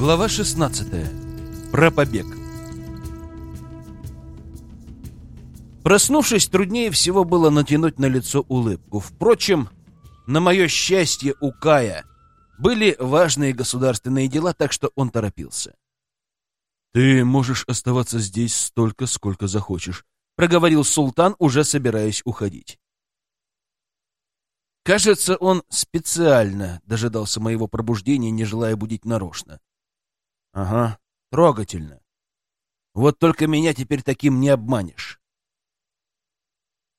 Глава 16. Про побег. Проснувшись, труднее всего было натянуть на лицо улыбку. Впрочем, на мое счастье у Кая были важные государственные дела, так что он торопился. «Ты можешь оставаться здесь столько, сколько захочешь», — проговорил султан, уже собираясь уходить. Кажется, он специально дожидался моего пробуждения, не желая будить нарочно. Ага, трогательно. Вот только меня теперь таким не обманешь.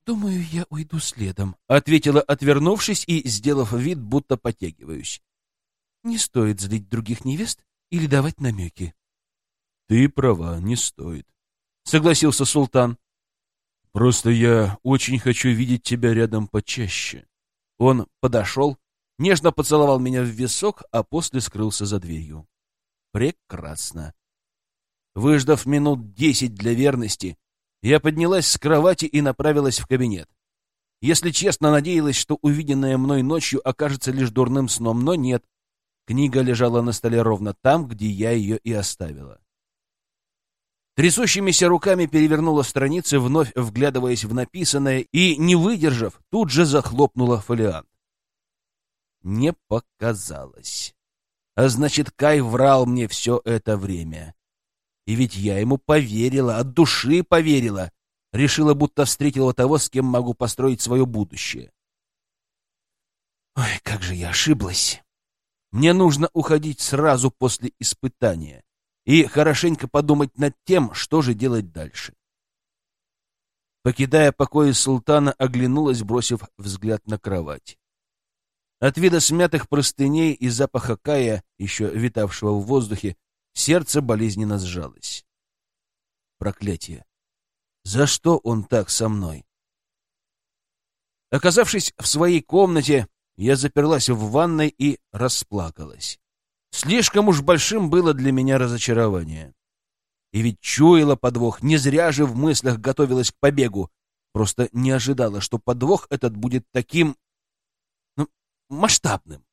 «Думаю, я уйду следом», — ответила, отвернувшись и сделав вид, будто потягиваюсь. «Не стоит злить других невест или давать намеки». «Ты права, не стоит», — согласился султан. «Просто я очень хочу видеть тебя рядом почаще». Он подошел, нежно поцеловал меня в висок, а после скрылся за дверью. Прекрасно. Выждав минут десять для верности, я поднялась с кровати и направилась в кабинет. Если честно, надеялась, что увиденное мной ночью окажется лишь дурным сном, но нет. Книга лежала на столе ровно там, где я ее и оставила. Трясущимися руками перевернула страницы, вновь вглядываясь в написанное, и, не выдержав, тут же захлопнула фолиант. Не показалось. А значит, Кай врал мне все это время. И ведь я ему поверила, от души поверила. Решила, будто встретила того, с кем могу построить свое будущее. Ой, как же я ошиблась. Мне нужно уходить сразу после испытания и хорошенько подумать над тем, что же делать дальше. Покидая покои султана, оглянулась, бросив взгляд на кровать. От вида смятых простыней и запаха кая, еще витавшего в воздухе, сердце болезненно сжалось. Проклятие! За что он так со мной? Оказавшись в своей комнате, я заперлась в ванной и расплакалась. Слишком уж большим было для меня разочарование. И ведь чуяла подвох, не зря же в мыслях готовилась к побегу. Просто не ожидала, что подвох этот будет таким... Масштабным.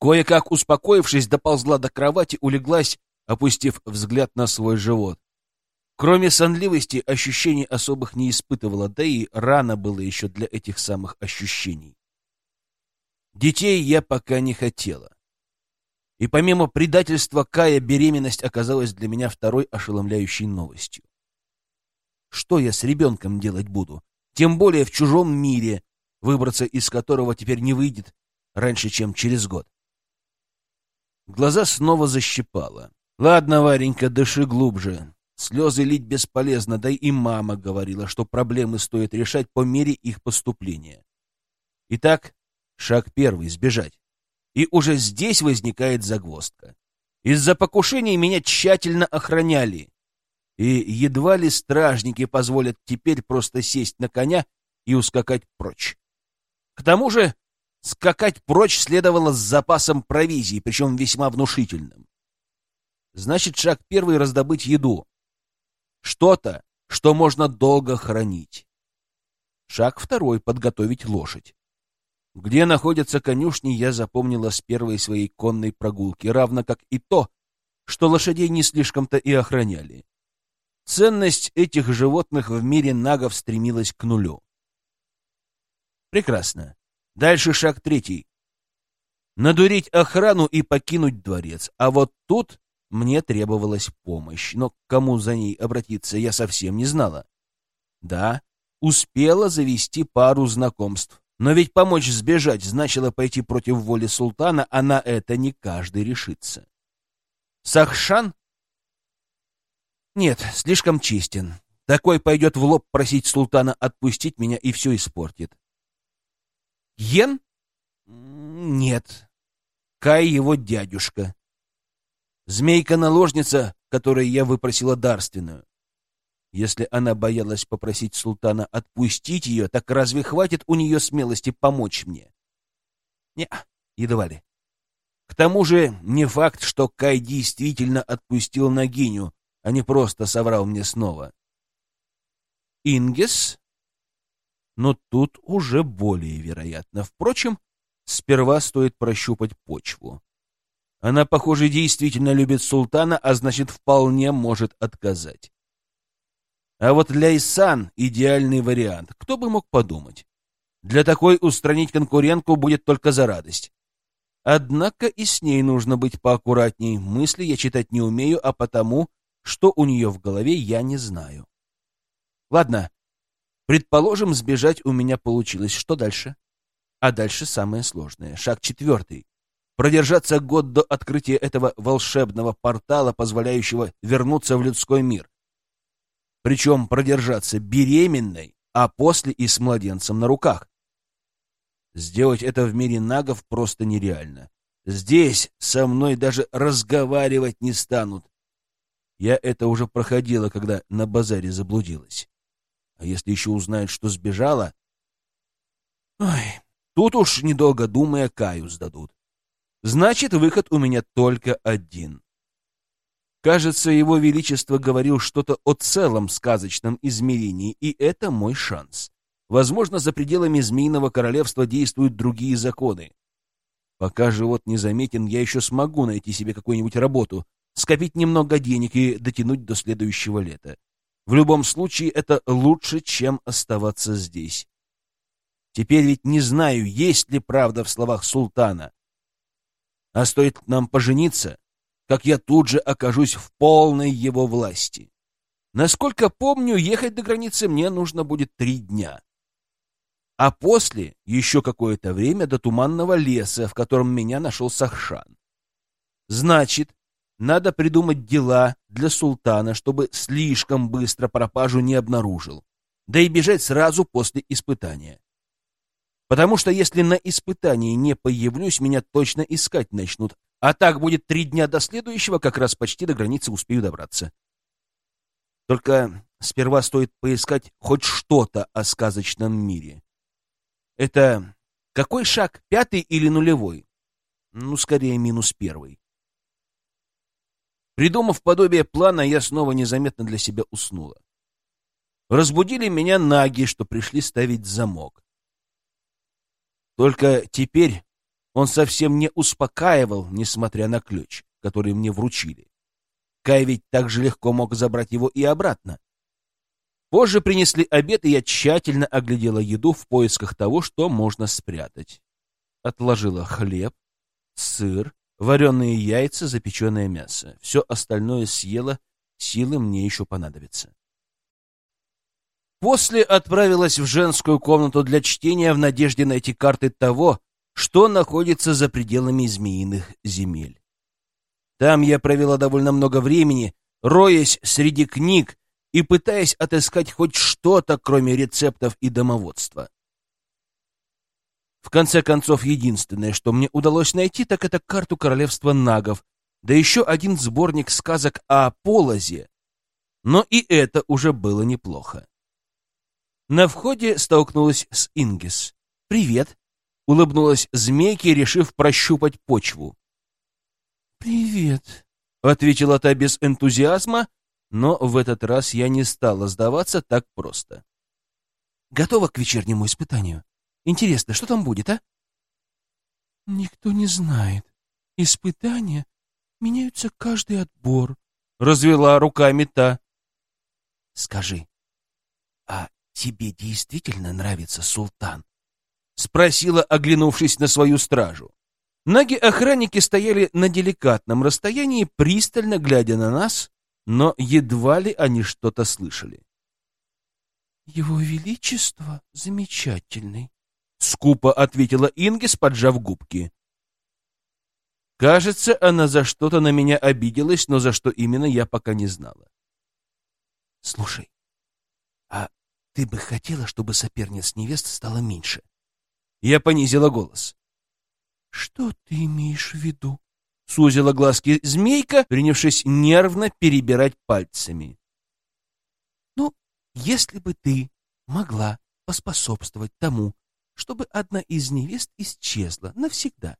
Кое-как успокоившись, доползла до кровати, улеглась, опустив взгляд на свой живот. Кроме сонливости, ощущений особых не испытывала, да и рано было еще для этих самых ощущений. Детей я пока не хотела. И помимо предательства Кая, беременность оказалась для меня второй ошеломляющей новостью. Что я с ребенком делать буду? Тем более в чужом мире, выбраться из которого теперь не выйдет раньше, чем через год. Глаза снова защипало. Ладно, Варенька, дыши глубже. Слезы лить бесполезно, да и мама говорила, что проблемы стоит решать по мере их поступления. Итак, шаг первый — сбежать. И уже здесь возникает загвоздка. Из-за покушений меня тщательно охраняли. И едва ли стражники позволят теперь просто сесть на коня и ускакать прочь. К тому же скакать прочь следовало с запасом провизии, причем весьма внушительным. Значит, шаг первый — раздобыть еду. Что-то, что можно долго хранить. Шаг второй — подготовить лошадь. Где находятся конюшни, я запомнила с первой своей конной прогулки, равно как и то, что лошадей не слишком-то и охраняли. Ценность этих животных в мире нагов стремилась к нулю. Прекрасно. Дальше шаг третий. Надурить охрану и покинуть дворец. А вот тут мне требовалась помощь, но к кому за ней обратиться я совсем не знала. Да, успела завести пару знакомств. Но ведь помочь сбежать значило пойти против воли султана, а на это не каждый решится. Сахшан? Нет, слишком честен. Такой пойдет в лоб просить султана отпустить меня и все испортит. Йен? Нет. Кай его дядюшка. Змейка-наложница, которой я выпросила дарственную. Если она боялась попросить султана отпустить ее, так разве хватит у нее смелости помочь мне? Не, едва ли. К тому же не факт, что Кай действительно отпустил Нагиню, а не просто соврал мне снова. Ингес? Но тут уже более вероятно. Впрочем, сперва стоит прощупать почву. Она, похоже, действительно любит султана, а значит, вполне может отказать. А вот для Исан идеальный вариант. Кто бы мог подумать? Для такой устранить конкурентку будет только за радость. Однако и с ней нужно быть поаккуратней. Мысли я читать не умею, а потому, что у нее в голове, я не знаю. Ладно, предположим, сбежать у меня получилось. Что дальше? А дальше самое сложное. Шаг четвертый. Продержаться год до открытия этого волшебного портала, позволяющего вернуться в людской мир. Причем продержаться беременной, а после и с младенцем на руках. Сделать это в мире нагов просто нереально. Здесь со мной даже разговаривать не станут. Я это уже проходила, когда на базаре заблудилась. А если еще узнают, что сбежала... Ой, тут уж, недолго думая, Каю сдадут. Значит, выход у меня только один. Кажется, его величество говорил что-то о целом сказочном измерении, и это мой шанс. Возможно, за пределами Змеиного Королевства действуют другие законы. Пока живот незаметен, я еще смогу найти себе какую-нибудь работу, скопить немного денег и дотянуть до следующего лета. В любом случае, это лучше, чем оставаться здесь. Теперь ведь не знаю, есть ли правда в словах султана. А стоит нам пожениться, как я тут же окажусь в полной его власти. Насколько помню, ехать до границы мне нужно будет три дня. А после еще какое-то время до туманного леса, в котором меня нашел Сахшан. Значит, надо придумать дела для султана, чтобы слишком быстро пропажу не обнаружил, да и бежать сразу после испытания. Потому что если на испытании не появлюсь, меня точно искать начнут. А так будет три дня до следующего, как раз почти до границы успею добраться. Только сперва стоит поискать хоть что-то о сказочном мире. Это какой шаг, пятый или нулевой? Ну, скорее, минус первый. Придумав подобие плана, я снова незаметно для себя уснула. Разбудили меня наги, что пришли ставить замок. Только теперь он совсем не успокаивал, несмотря на ключ, который мне вручили. Кай ведь так же легко мог забрать его и обратно. Позже принесли обед, и я тщательно оглядела еду в поисках того, что можно спрятать. Отложила хлеб, сыр, вареные яйца, запеченное мясо. Все остальное съела, силы мне еще понадобятся. После отправилась в женскую комнату для чтения в надежде найти карты того, что находится за пределами змеиных земель. Там я провела довольно много времени, роясь среди книг и пытаясь отыскать хоть что-то, кроме рецептов и домоводства. В конце концов, единственное, что мне удалось найти, так это карту королевства нагов, да еще один сборник сказок о Полозе. Но и это уже было неплохо. На входе столкнулась с Ингис. «Привет!» — улыбнулась змейке, решив прощупать почву. «Привет!» — ответила та без энтузиазма, но в этот раз я не стала сдаваться так просто. «Готова к вечернему испытанию? Интересно, что там будет, а?» «Никто не знает. Испытания меняются каждый отбор», — развела руками та. «Скажи, а тебе действительно нравится султан? Спросила, оглянувшись на свою стражу. Наги-охранники стояли на деликатном расстоянии, пристально глядя на нас, но едва ли они что-то слышали. «Его Величество замечательный», — скупо ответила Ингис, поджав губки. Кажется, она за что-то на меня обиделась, но за что именно я пока не знала. «Слушай, а ты бы хотела, чтобы соперниц невест стало меньше? Я понизила голос. Что ты имеешь в виду? Сузила глазки змейка, принявшись нервно перебирать пальцами. Ну, если бы ты могла поспособствовать тому, чтобы одна из невест исчезла навсегда,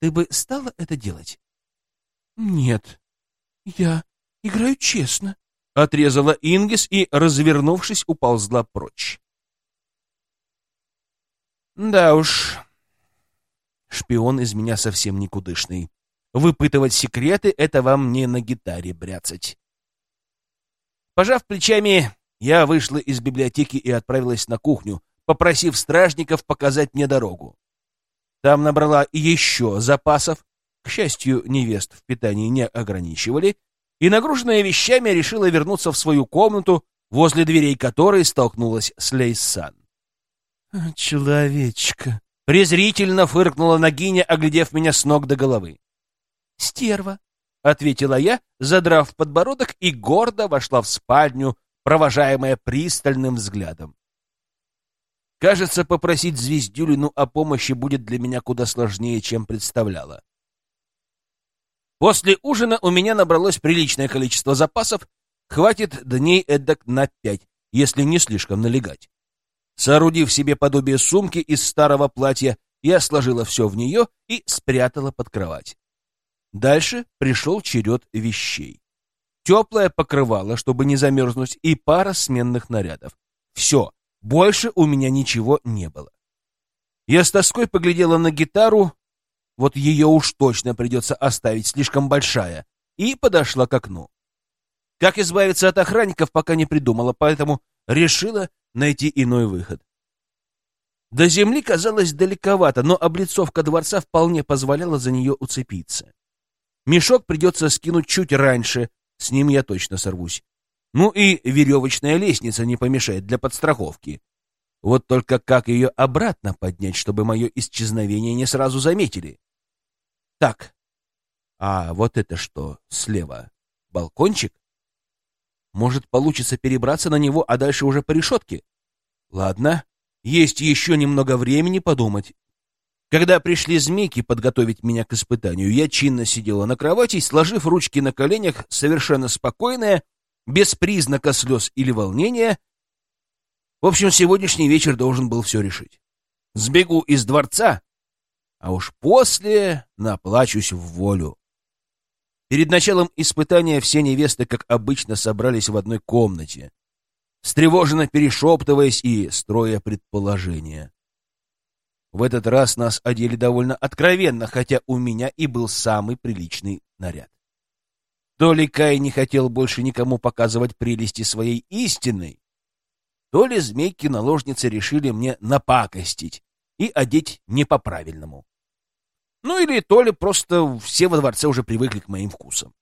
ты бы стала это делать? Нет. Я играю честно отрезала Ингис и, развернувшись, уползла прочь. Да уж, шпион из меня совсем никудышный. выпытывать секреты — это вам не на гитаре бряцать. Пожав плечами, я вышла из библиотеки и отправилась на кухню, попросив стражников показать мне дорогу. Там набрала еще запасов, к счастью, невест в питании не ограничивали, и, нагруженная вещами, решила вернуться в свою комнату, возле дверей которой столкнулась с Лейсан. «Человечка!» — презрительно фыркнула Нагиня, оглядев меня с ног до головы. «Стерва!» — ответила я, задрав подбородок, и гордо вошла в спальню, провожаемая пристальным взглядом. Кажется, попросить Звездюлину о помощи будет для меня куда сложнее, чем представляла. После ужина у меня набралось приличное количество запасов, хватит дней эдак на пять, если не слишком налегать. Соорудив себе подобие сумки из старого платья, я сложила все в нее и спрятала под кровать. Дальше пришел черед вещей. Теплое покрывало, чтобы не замерзнуть, и пара сменных нарядов. Все, больше у меня ничего не было. Я с тоской поглядела на гитару, вот ее уж точно придется оставить, слишком большая, и подошла к окну. Как избавиться от охранников, пока не придумала, поэтому решила найти иной выход. До земли казалось далековато, но облицовка дворца вполне позволяла за нее уцепиться. Мешок придется скинуть чуть раньше, с ним я точно сорвусь. Ну и веревочная лестница не помешает для подстраховки. Вот только как ее обратно поднять, чтобы мое исчезновение не сразу заметили? Так, а вот это что слева? Балкончик? Может, получится перебраться на него, а дальше уже по решетке? Ладно, есть еще немного времени подумать. Когда пришли змейки подготовить меня к испытанию, я чинно сидела на кровати, сложив ручки на коленях, совершенно спокойная, без признака слез или волнения. В общем, сегодняшний вечер должен был все решить. Сбегу из дворца а уж после наплачусь в волю. Перед началом испытания все невесты, как обычно, собрались в одной комнате, встревоженно перешептываясь и строя предположения. В этот раз нас одели довольно откровенно, хотя у меня и был самый приличный наряд. То ли Кай не хотел больше никому показывать прелести своей истинной, то ли змейки-наложницы решили мне напакостить, и одеть не по-правильному. Ну или то ли просто все во дворце уже привыкли к моим вкусам.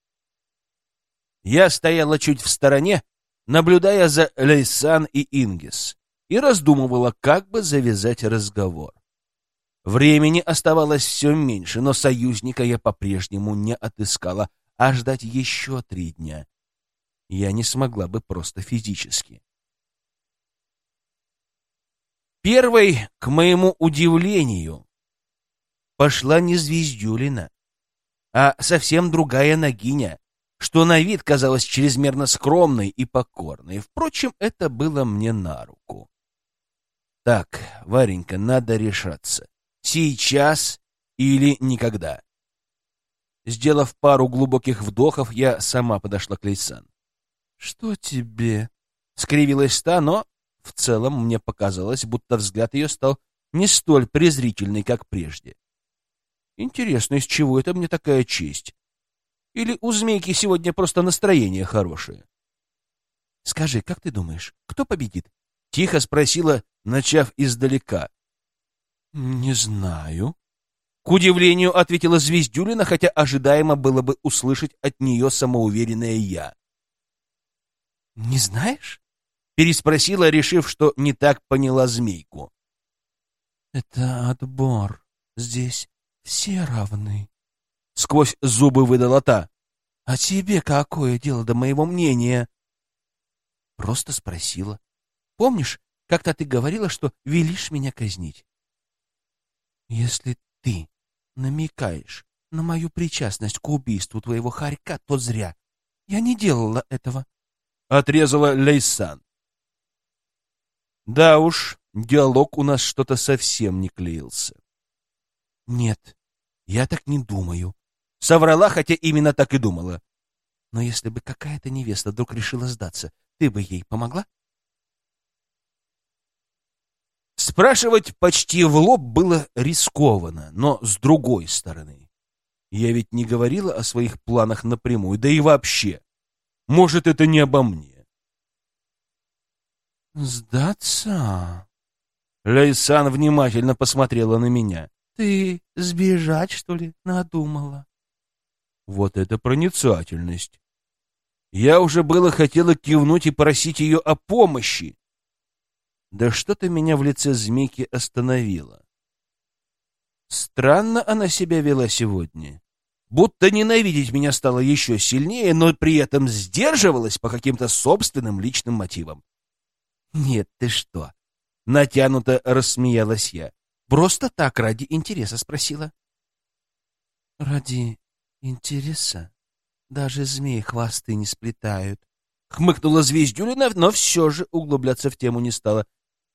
Я стояла чуть в стороне, наблюдая за Лейсан и Ингис, и раздумывала, как бы завязать разговор. Времени оставалось все меньше, но союзника я по-прежнему не отыскала, а ждать еще три дня я не смогла бы просто физически. Первой, к моему удивлению, пошла не Звездюлина, а совсем другая Нагиня, что на вид казалась чрезмерно скромной и покорной. Впрочем, это было мне на руку. Так, Варенька, надо решаться. Сейчас или никогда. Сделав пару глубоких вдохов, я сама подошла к Лейсан. — Что тебе? — скривилась та, но в целом мне показалось, будто взгляд ее стал не столь презрительный, как прежде. Интересно, из чего это мне такая честь? Или у змейки сегодня просто настроение хорошее? — Скажи, как ты думаешь, кто победит? — тихо спросила, начав издалека. — Не знаю. К удивлению ответила Звездюлина, хотя ожидаемо было бы услышать от нее самоуверенное «я». — Не знаешь? Переспросила, решив, что не так поняла змейку. «Это отбор. Здесь все равны». Сквозь зубы выдала та. «А тебе какое дело до моего мнения?» Просто спросила. «Помнишь, как-то ты говорила, что велишь меня казнить?» «Если ты намекаешь на мою причастность к убийству твоего хорька, то зря. Я не делала этого», — отрезала Лейсан. Да уж, диалог у нас что-то совсем не клеился. Нет, я так не думаю. Соврала, хотя именно так и думала. Но если бы какая-то невеста вдруг решила сдаться, ты бы ей помогла? Спрашивать почти в лоб было рискованно, но с другой стороны. Я ведь не говорила о своих планах напрямую, да и вообще. Может, это не обо мне. «Сдаться?» Лейсан внимательно посмотрела на меня. «Ты сбежать, что ли, надумала?» Вот это проницательность. Я уже было хотела кивнуть и просить ее о помощи. Да что-то меня в лице змейки остановило. Странно она себя вела сегодня. Будто ненавидеть меня стало еще сильнее, но при этом сдерживалась по каким-то собственным личным мотивам. «Нет, ты что?» — натянуто рассмеялась я. «Просто так, ради интереса спросила». «Ради интереса даже змеи хвосты не сплетают», — хмыкнула Звездюлина, но все же углубляться в тему не стала,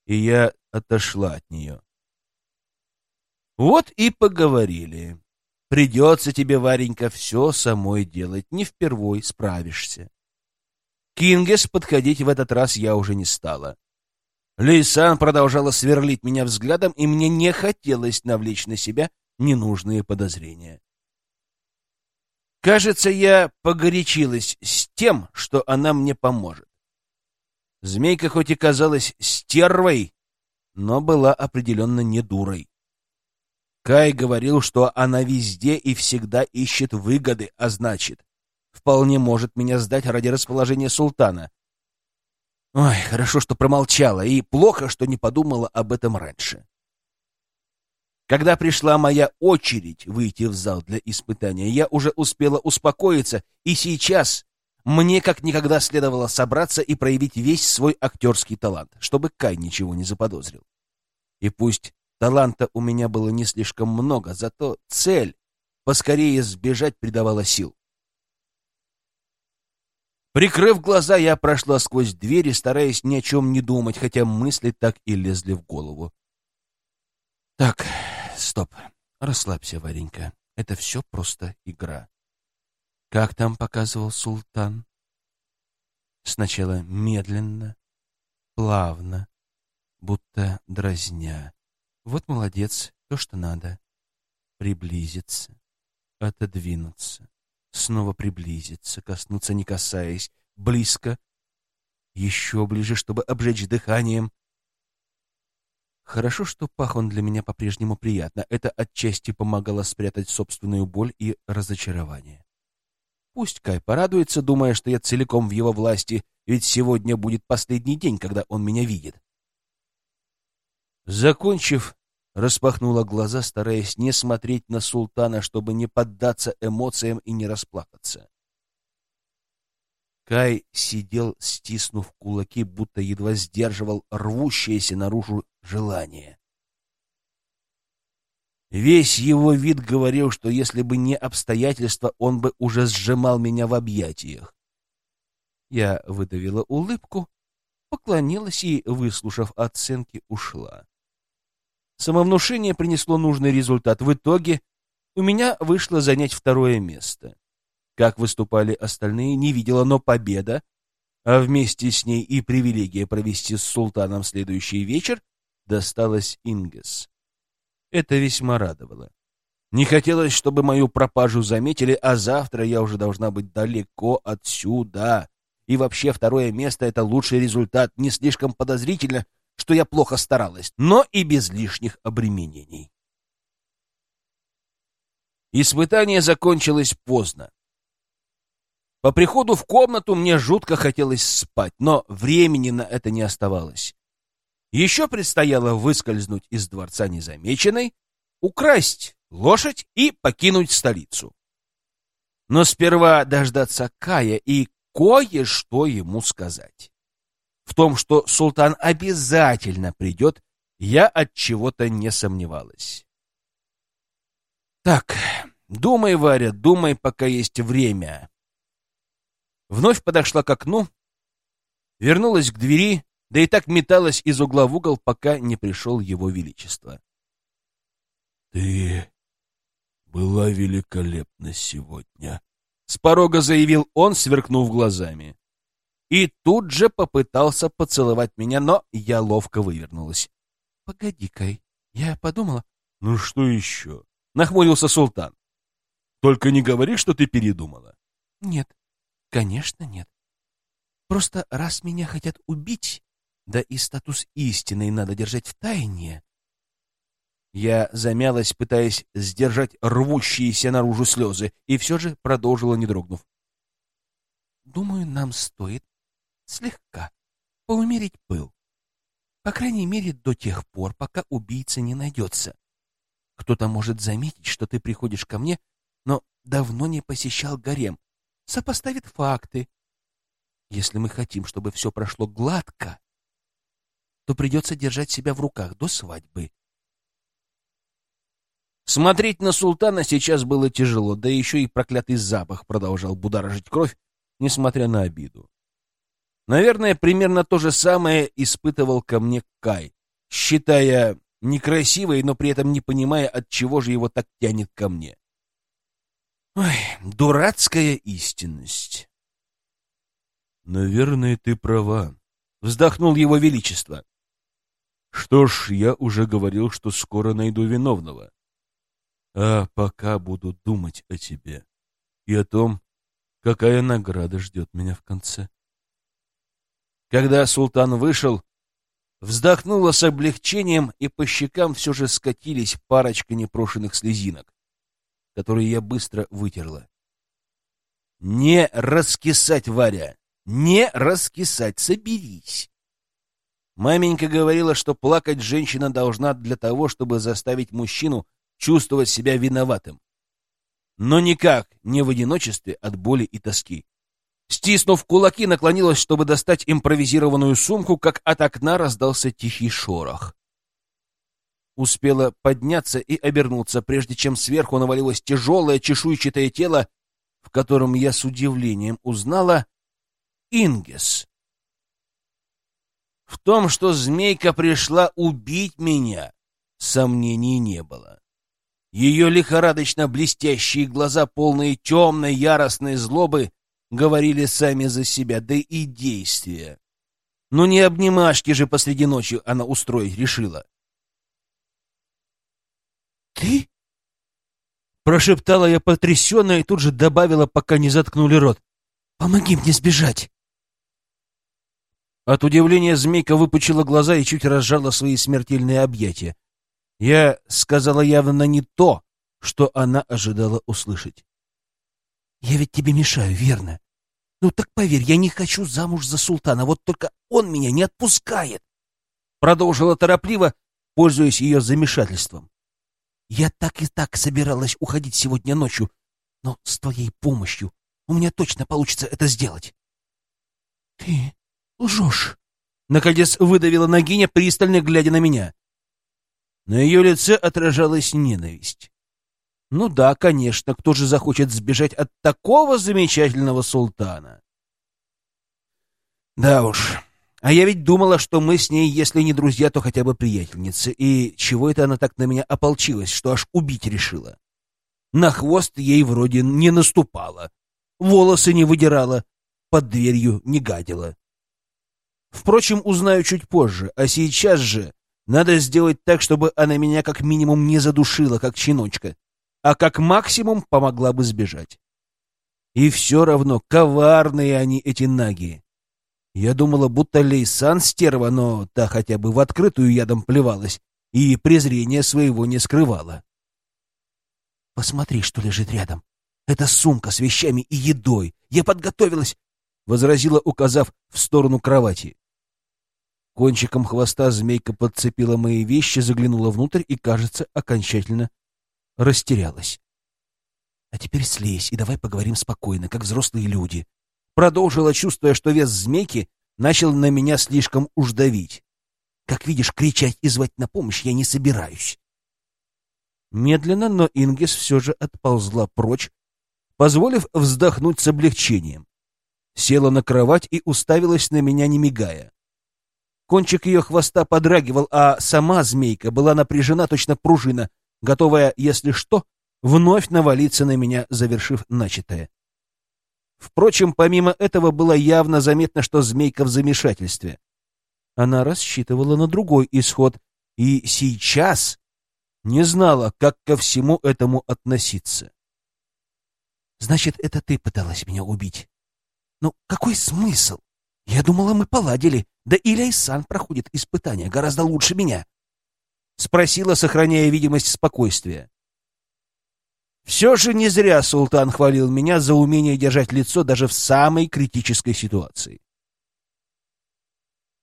и я отошла от нее. Вот и поговорили. Придется тебе, Варенька, все самой делать, не впервой справишься. Кингес подходить в этот раз я уже не стала. Лейсан продолжала сверлить меня взглядом, и мне не хотелось навлечь на себя ненужные подозрения. Кажется, я погорячилась с тем, что она мне поможет. Змейка хоть и казалась стервой, но была определенно не дурой. Кай говорил, что она везде и всегда ищет выгоды, а значит, вполне может меня сдать ради расположения султана. Ой, хорошо, что промолчала, и плохо, что не подумала об этом раньше. Когда пришла моя очередь выйти в зал для испытания, я уже успела успокоиться, и сейчас мне как никогда следовало собраться и проявить весь свой актерский талант, чтобы Кай ничего не заподозрил. И пусть Таланта у меня было не слишком много, зато цель поскорее сбежать придавала сил. Прикрыв глаза, я прошла сквозь двери, стараясь ни о чем не думать, хотя мысли так и лезли в голову. Так, стоп, расслабься, Варенька. Это все просто игра. Как там показывал султан? Сначала медленно, плавно, будто дразня, вот молодец, то, что надо. Приблизиться, отодвинуться, снова приблизиться, коснуться не касаясь, близко, еще ближе, чтобы обжечь дыханием. Хорошо, что пах он для меня по-прежнему приятно. Это отчасти помогало спрятать собственную боль и разочарование. Пусть Кай порадуется, думая, что я целиком в его власти, ведь сегодня будет последний день, когда он меня видит. Закончив распахнула глаза, стараясь не смотреть на султана, чтобы не поддаться эмоциям и не расплакаться. Кай сидел, стиснув кулаки, будто едва сдерживал рвущееся наружу желание. Весь его вид говорил, что если бы не обстоятельства, он бы уже сжимал меня в объятиях. Я выдавила улыбку, поклонилась и, выслушав оценки, ушла. Самовнушение принесло нужный результат. В итоге у меня вышло занять второе место. Как выступали остальные, не видела, но победа, а вместе с ней и привилегия провести с султаном следующий вечер, досталась Ингес. Это весьма радовало. Не хотелось, чтобы мою пропажу заметили, а завтра я уже должна быть далеко отсюда. И вообще второе место — это лучший результат, не слишком подозрительно, что я плохо старалась, но и без лишних обременений. Испытание закончилось поздно. По приходу в комнату мне жутко хотелось спать, но времени на это не оставалось. Еще предстояло выскользнуть из дворца незамеченной, украсть лошадь и покинуть столицу. Но сперва дождаться Кая и кое-что ему сказать. В том, что султан обязательно придет, я от чего-то не сомневалась. Так, думай, Варя, думай, пока есть время. Вновь подошла к окну, вернулась к двери, да и так металась из угла в угол, пока не пришел его величество. — Ты была великолепна сегодня, — с порога заявил он, сверкнув глазами и тут же попытался поцеловать меня, но я ловко вывернулась. — Погоди, Кай, я подумала... — Ну что еще? — нахмурился султан. Только не говори, что ты передумала. Нет, конечно, нет. Просто раз меня хотят убить, да и статус истины надо держать в тайне. Я замялась, пытаясь сдержать рвущиеся наружу слезы, и все же продолжила, не дрогнув. Думаю, нам стоит слегка поумерить пыл. По крайней мере, до тех пор, пока убийца не найдется. Кто-то может заметить, что ты приходишь ко мне, но давно не посещал гарем, сопоставит факты. Если мы хотим, чтобы все прошло гладко, то придется держать себя в руках до свадьбы. Смотреть на султана сейчас было тяжело, да еще и проклятый запах продолжал будоражить кровь, несмотря на обиду. Наверное, примерно то же самое испытывал ко мне Кай, считая некрасивой, но при этом не понимая, от чего же его так тянет ко мне. Ой, дурацкая истинность. Наверное, ты права, вздохнул его величество. Что ж, я уже говорил, что скоро найду виновного. А пока буду думать о тебе и о том, какая награда ждет меня в конце. Когда султан вышел, вздохнула с облегчением, и по щекам все же скатились парочка непрошенных слезинок, которые я быстро вытерла. «Не раскисать, Варя! Не раскисать! Соберись!» Маменька говорила, что плакать женщина должна для того, чтобы заставить мужчину чувствовать себя виноватым. Но никак не в одиночестве от боли и тоски. Стиснув кулаки, наклонилась, чтобы достать импровизированную сумку, как от окна раздался тихий шорох. Успела подняться и обернуться, прежде чем сверху навалилось тяжелое чешуйчатое тело, в котором я с удивлением узнала Ингес. Том, что змейка пришла убить меня, сомнений не было. Ее лихорадочно блестящие глаза, полные темной яростной злобы, говорили сами за себя, да и действия. Но не обнимашки же посреди ночи она устроить решила. «Ты?» Прошептала я потрясенно и тут же добавила, пока не заткнули рот. «Помоги мне сбежать!» От удивления змейка выпучила глаза и чуть разжала свои смертельные объятия. Я сказала явно не то, что она ожидала услышать. «Я ведь тебе мешаю, верно? Ну так поверь, я не хочу замуж за султана, вот только он меня не отпускает!» Продолжила торопливо, пользуясь ее замешательством. «Я так и так собиралась уходить сегодня ночью, но с твоей помощью у меня точно получится это сделать». «Ты лжешь!» Наконец выдавила Нагиня, пристально глядя на меня. На ее лице отражалась ненависть. Ну да, конечно, кто же захочет сбежать от такого замечательного султана? Да уж. А я ведь думала, что мы с ней, если не друзья, то хотя бы приятельницы. И чего это она так на меня ополчилась, что аж убить решила? На хвост ей вроде не наступала, волосы не выдирала, под дверью не гадила. Впрочем, узнаю чуть позже, а сейчас же надо сделать так, чтобы она меня как минимум не задушила, как щеночка, а как максимум помогла бы сбежать. И все равно коварные они, эти наги. Я думала, будто Лейсан стерва, но та хотя бы в открытую ядом плевалась и презрения своего не скрывала. «Посмотри, что лежит рядом. Это сумка с вещами и едой. Я подготовилась!» — возразила, указав в сторону кровати. Кончиком хвоста змейка подцепила мои вещи, заглянула внутрь и, кажется, окончательно растерялась. — А теперь слезь и давай поговорим спокойно, как взрослые люди. Продолжила, чувствуя, что вес змейки начал на меня слишком уж давить. Как видишь, кричать и звать на помощь я не собираюсь. Медленно, но Ингес все же отползла прочь, позволив вздохнуть с облегчением. Села на кровать и уставилась на меня, не мигая. Кончик ее хвоста подрагивал, а сама змейка была напряжена точно пружина, готовая, если что, вновь навалиться на меня, завершив начатое. Впрочем, помимо этого было явно заметно, что змейка в замешательстве. Она рассчитывала на другой исход и сейчас не знала, как ко всему этому относиться. Значит, это ты пыталась меня убить. Ну, какой смысл? Я думала, мы поладили. Да Илья и Сан проходит испытания гораздо лучше меня. Спросила, сохраняя видимость спокойствия. Все же не зря султан хвалил меня за умение держать лицо даже в самой критической ситуации.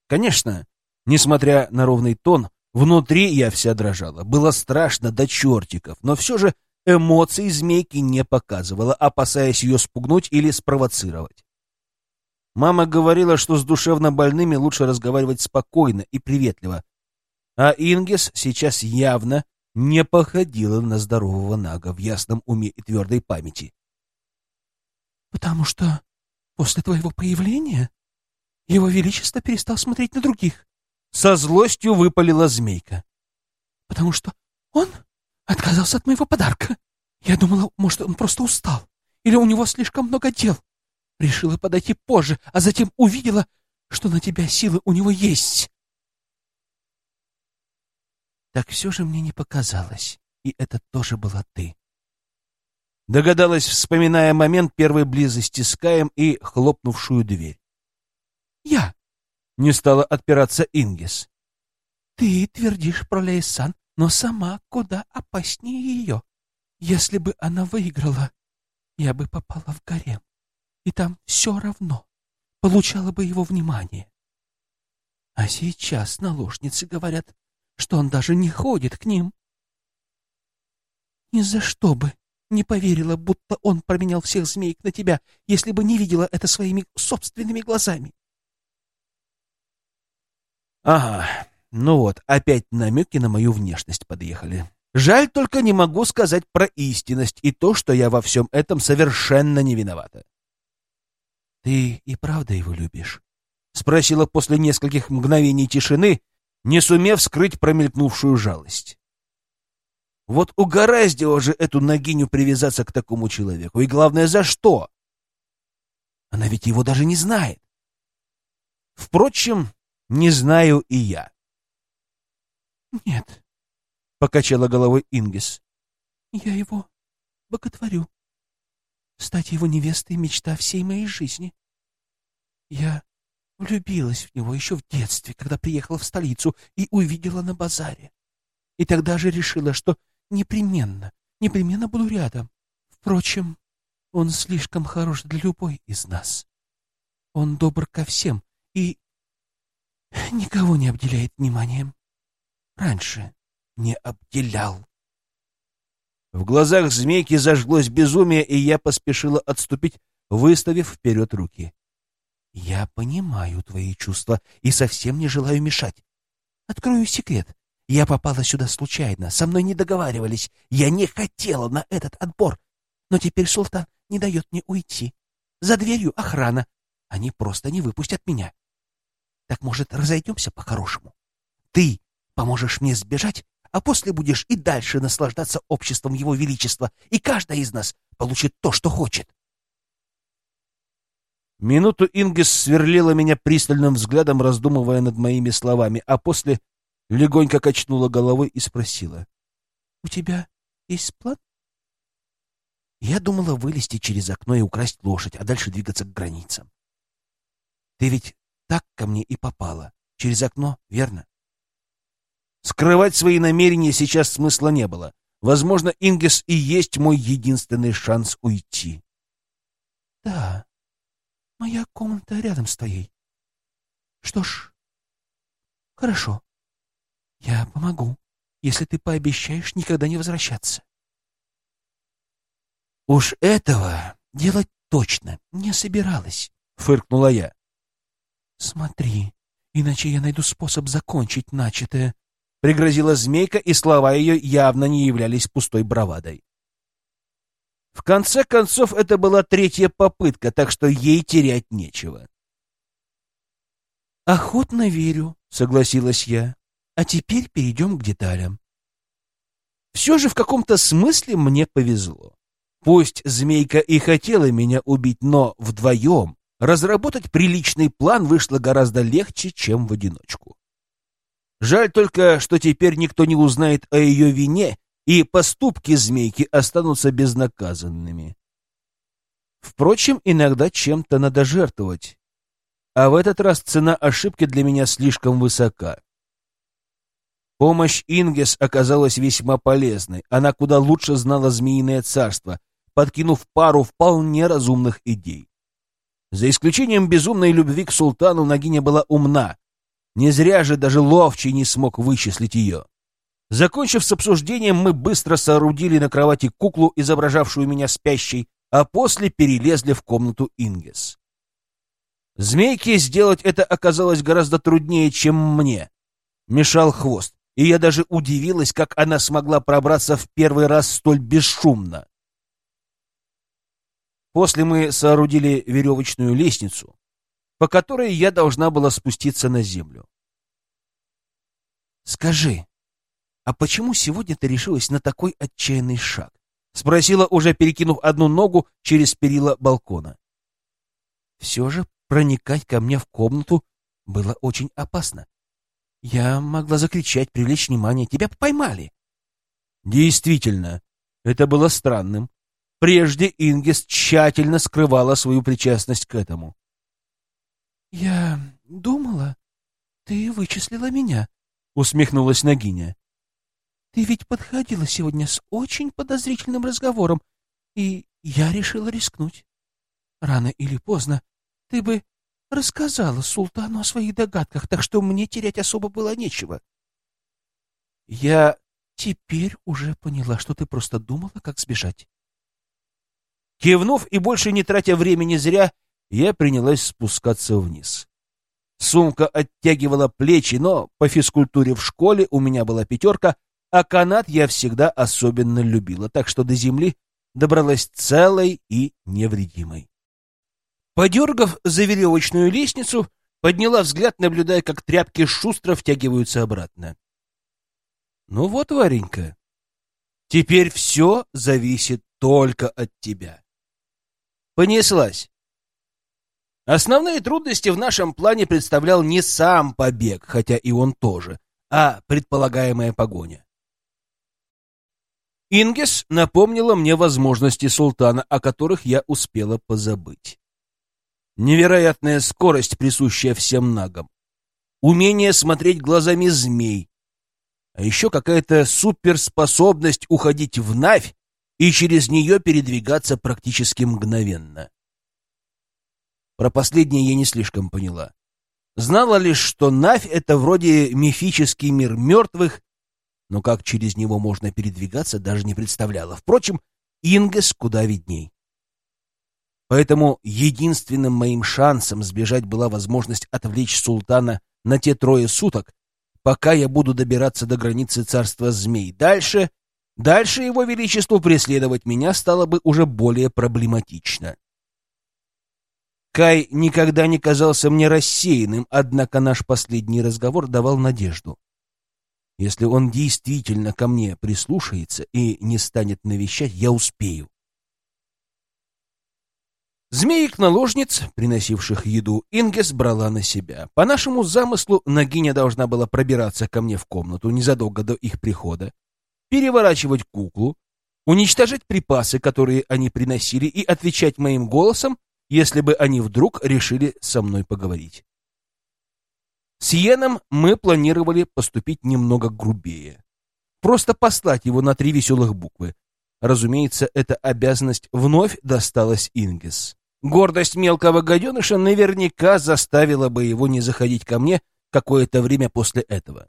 Конечно, несмотря на ровный тон, внутри я вся дрожала. Было страшно до чертиков, но все же эмоций змейки не показывала, опасаясь ее спугнуть или спровоцировать. Мама говорила, что с душевно больными лучше разговаривать спокойно и приветливо, а Ингес сейчас явно не походила на здорового нага в ясном уме и твердой памяти. «Потому что после твоего появления его Величество перестал смотреть на других», — со злостью выпалила змейка. «Потому что он отказался от моего подарка. Я думала, может, он просто устал, или у него слишком много дел. Решила подойти позже, а затем увидела, что на тебя силы у него есть. Так все же мне не показалось, и это тоже была ты. Догадалась, вспоминая момент первой близости с Каем и хлопнувшую дверь. «Я!» — не стала отпираться Ингис. «Ты твердишь про Лейсан, но сама куда опаснее ее. Если бы она выиграла, я бы попала в гарем, и там все равно получала бы его внимание. А сейчас наложницы говорят, что он даже не ходит к ним. Ни за что бы не поверила, будто он променял всех змеек на тебя, если бы не видела это своими собственными глазами. Ага, ну вот, опять намеки на мою внешность подъехали. Жаль, только не могу сказать про истинность и то, что я во всем этом совершенно не виновата. «Ты и правда его любишь?» — спросила после нескольких мгновений тишины, не сумев скрыть промелькнувшую жалость. Вот угораздило же эту ногиню привязаться к такому человеку. И главное, за что? Она ведь его даже не знает. Впрочем, не знаю и я. «Нет», — покачала головой Ингис. «Я его боготворю. Стать его невестой — мечта всей моей жизни. Я Влюбилась в него еще в детстве, когда приехала в столицу и увидела на базаре. И тогда же решила, что непременно, непременно буду рядом. Впрочем, он слишком хорош для любой из нас. Он добр ко всем и никого не обделяет вниманием. Раньше не обделял. В глазах змейки зажглось безумие, и я поспешила отступить, выставив вперед руки. Я понимаю твои чувства и совсем не желаю мешать. Открою секрет. Я попала сюда случайно, со мной не договаривались. Я не хотела на этот отбор. Но теперь султан не дает мне уйти. За дверью охрана. Они просто не выпустят меня. Так, может, разойдемся по-хорошему? Ты поможешь мне сбежать, а после будешь и дальше наслаждаться обществом Его Величества, и каждая из нас получит то, что хочет. Минуту Ингес сверлила меня пристальным взглядом, раздумывая над моими словами, а после легонько качнула головой и спросила. — У тебя есть план? Я думала вылезти через окно и украсть лошадь, а дальше двигаться к границам. Ты ведь так ко мне и попала. Через окно, верно? Скрывать свои намерения сейчас смысла не было. Возможно, Ингес и есть мой единственный шанс уйти. — Да, Моя комната рядом с твоей. Что ж, хорошо. Я помогу, если ты пообещаешь никогда не возвращаться. Уж этого делать точно не собиралась, фыркнула я. Смотри, иначе я найду способ закончить начатое, пригрозила змейка, и слова ее явно не являлись пустой бравадой. В конце концов, это была третья попытка, так что ей терять нечего. «Охотно верю», — согласилась я. «А теперь перейдем к деталям». Все же в каком-то смысле мне повезло. Пусть змейка и хотела меня убить, но вдвоем разработать приличный план вышло гораздо легче, чем в одиночку. Жаль только, что теперь никто не узнает о ее вине и поступки змейки останутся безнаказанными. Впрочем, иногда чем-то надо жертвовать. А в этот раз цена ошибки для меня слишком высока. Помощь Ингес оказалась весьма полезной. Она куда лучше знала Змеиное царство, подкинув пару вполне разумных идей. За исключением безумной любви к султану, Нагиня была умна. Не зря же даже ловчий не смог вычислить ее. Закончив с обсуждением, мы быстро соорудили на кровати куклу, изображавшую меня спящей, а после перелезли в комнату Ингес. Змейке сделать это оказалось гораздо труднее, чем мне. Мешал хвост, и я даже удивилась, как она смогла пробраться в первый раз столь бесшумно. После мы соорудили веревочную лестницу, по которой я должна была спуститься на землю. «Скажи, а почему сегодня ты решилась на такой отчаянный шаг?» — спросила, уже перекинув одну ногу через перила балкона. «Все же проникать ко мне в комнату было очень опасно. Я могла закричать, привлечь внимание. Тебя поймали!» Действительно, это было странным. Прежде Ингес тщательно скрывала свою причастность к этому. «Я думала, ты вычислила меня», — усмехнулась Нагиня. «Ты ведь подходила сегодня с очень подозрительным разговором, и я решила рискнуть. Рано или поздно ты бы рассказала султану о своих догадках, так что мне терять особо было нечего. Я теперь уже поняла, что ты просто думала, как сбежать. Кивнув и больше не тратя времени зря, я принялась спускаться вниз. Сумка оттягивала плечи, но по физкультуре в школе у меня была пятерка, а канат я всегда особенно любила, так что до земли добралась целой и невредимой. Подергав за веревочную лестницу, подняла взгляд, наблюдая, как тряпки шустро втягиваются обратно. Ну вот, Варенька, теперь все зависит только от тебя. Понеслась. Основные трудности в нашем плане представлял не сам побег, хотя и он тоже, а предполагаемая погоня. Ингес напомнила мне возможности султана, о которых я успела позабыть. Невероятная скорость, присущая всем нагам. Умение смотреть глазами змей. А еще какая-то суперспособность уходить в навь и через нее передвигаться практически мгновенно. Про последнее я не слишком поняла. Знала лишь, что Навь — это вроде мифический мир мертвых, но как через него можно передвигаться, даже не представляла. Впрочем, Ингес куда видней. Поэтому единственным моим шансом сбежать была возможность отвлечь султана на те трое суток, пока я буду добираться до границы царства змей. Дальше Дальше его величеству преследовать меня стало бы уже более проблематично. Кай никогда не казался мне рассеянным, однако наш последний разговор давал надежду. Если он действительно ко мне прислушается и не станет навещать, я успею. Змеек-наложниц, приносивших еду, Ингес брала на себя. По нашему замыслу, Нагиня должна была пробираться ко мне в комнату незадолго до их прихода, переворачивать куклу, уничтожать припасы, которые они приносили, и отвечать моим голосом, если бы они вдруг решили со мной поговорить. С Йеном мы планировали поступить немного грубее. Просто послать его на три веселых буквы. Разумеется, эта обязанность вновь досталась Ингес. Гордость мелкого гаденыша наверняка заставила бы его не заходить ко мне какое-то время после этого.